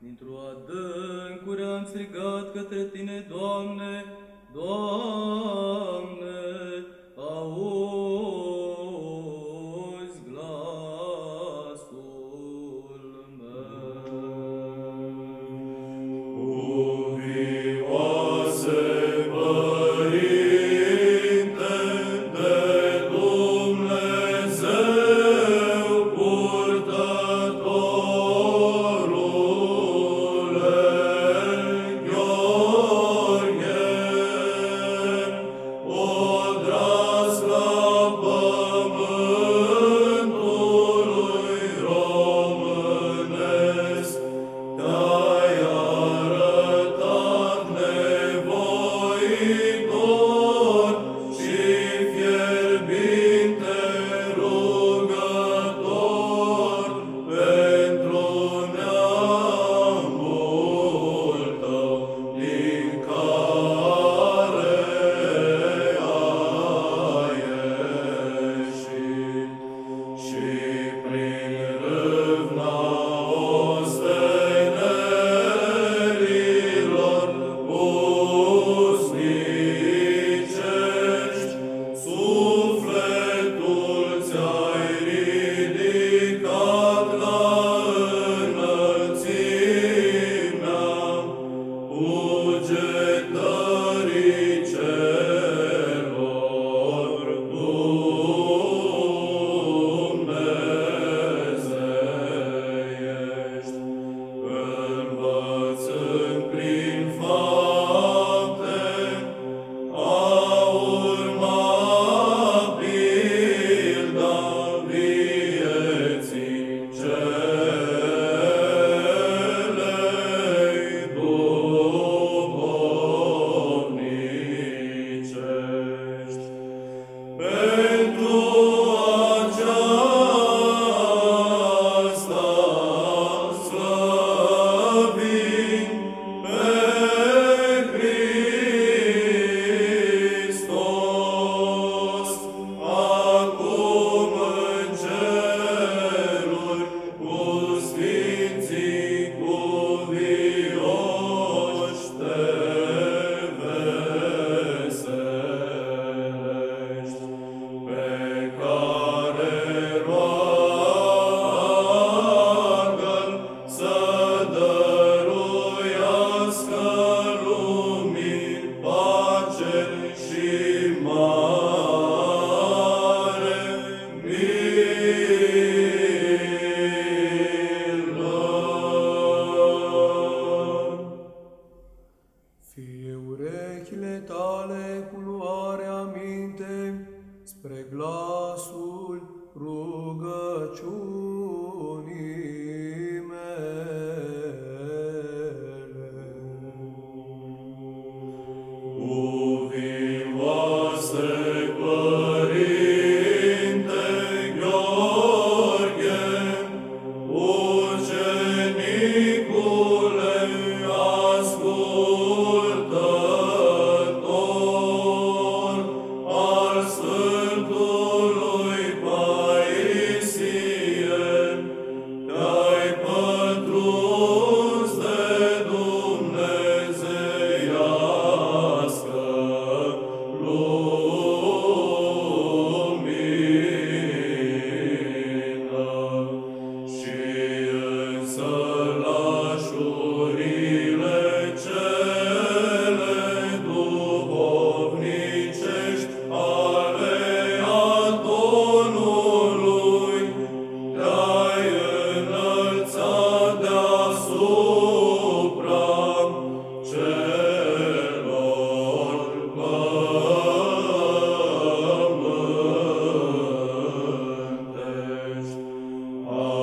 Dintr-o adâncuri am strigat către Tine, Doamne, Doamne, glory. Amen.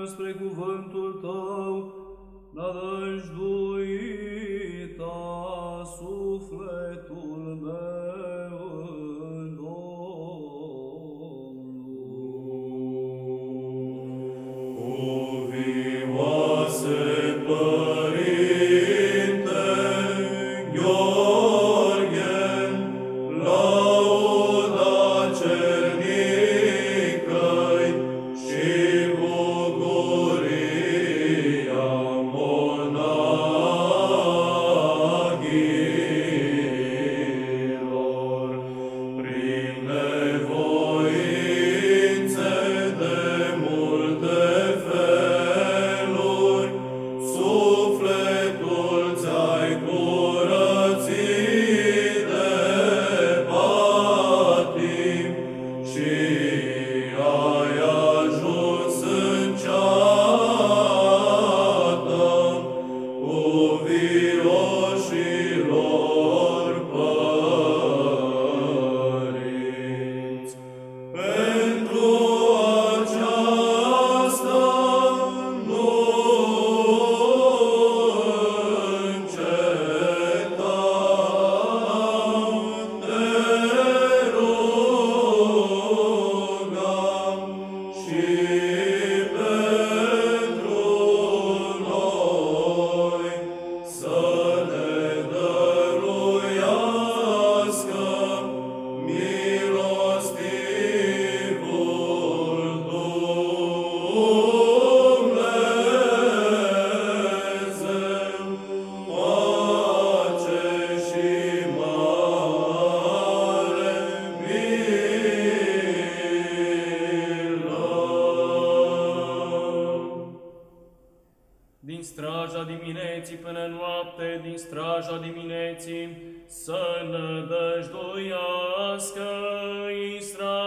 nos preocupa dimineții până noapte, din straja dimineții, să nădăjduiască Israel.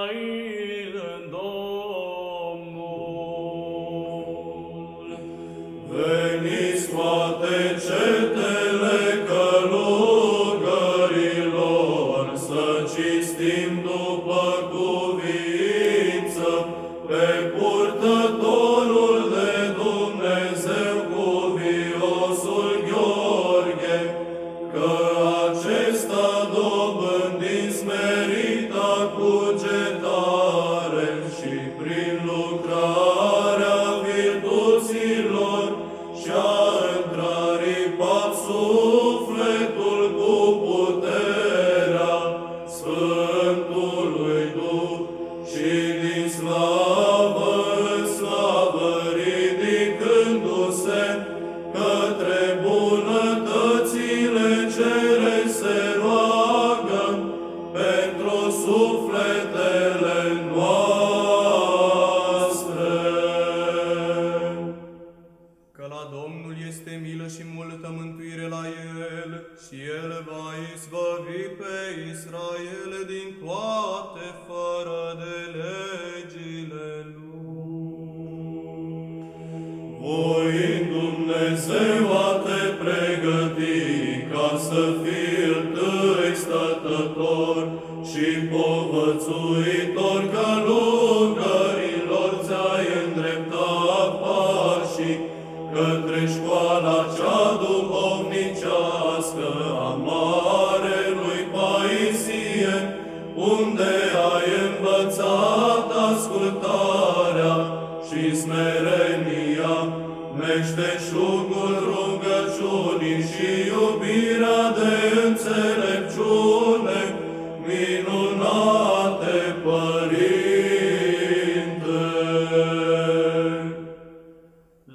Sufletul cu puterea Că la Domnul este milă și multă mântuire la el și el va izbăvi pe Israel din toate fără de legile lui. Voind Dumnezeu a te pregăti ca să fii întâi stătător și povățuitor ca Părinte.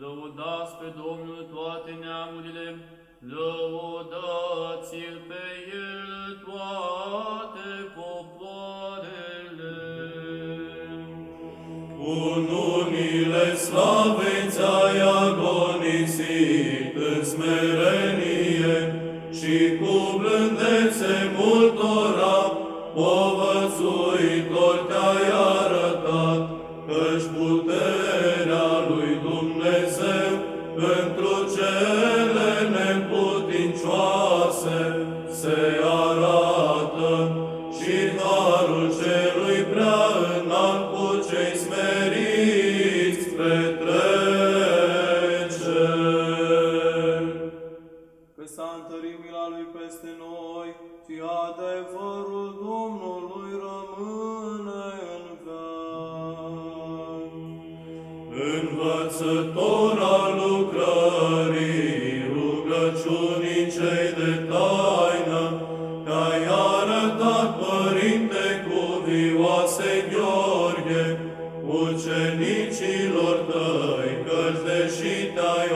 Lăudați pe Domnul toate neamurile, lăudați-l pe el toate popoarele. Ununile slaveți ți-ai agonisit în smerenie și cu blândețe multora povățuitor te-ai arătat, căci puterea lui Dumnezeu pentru cele neputincioase se arată și harul celui prea înalt cu cei smeriți petrece. Că s-a întărit mila lui peste noi și adevărul Domnului rămâne în veac. Învățător al lucrării, rugăciunii cei de taină, te-ai arătat, Părinte cuvioase Gheorghe, ucenicilor tăi, căci deși te-ai